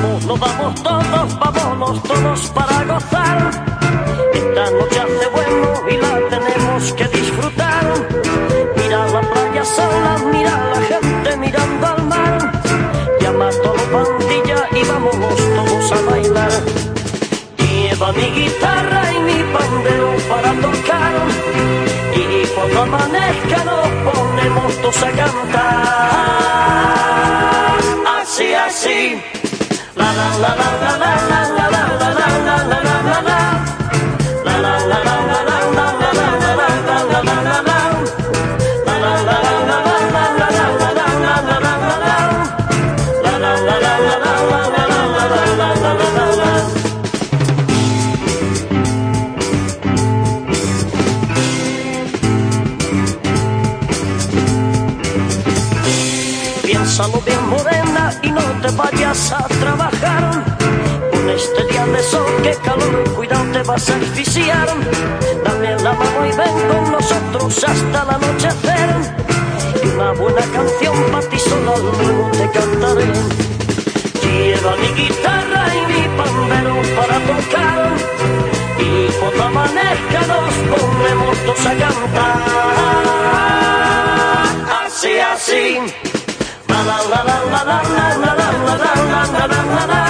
nos vamos todos, vámonos todos para gozar. Esta noche hace bueno y la tenemos que disfrutar. Mira la playa sola, mira la gente mirando al mar. Llama a todo pandilla y vámonos todos a bailar. Lleva mi guitarra y mi pandero para tocar. Y cuando amanezca nos ponemos todos a cantar. Piénsalo bien morena y no te vayas a trabajar de sol, calor, cuidado te vas a asfixiar. Dame la mano y ven con nosotros hasta el anochecer. Y una buena canción para ti solo te cantaré. Lleva mi guitarra y mi pandero para tocar. Y cuando amanezca nos ponemos todos a cantar. Así, así. la la la la la la la la la la la la la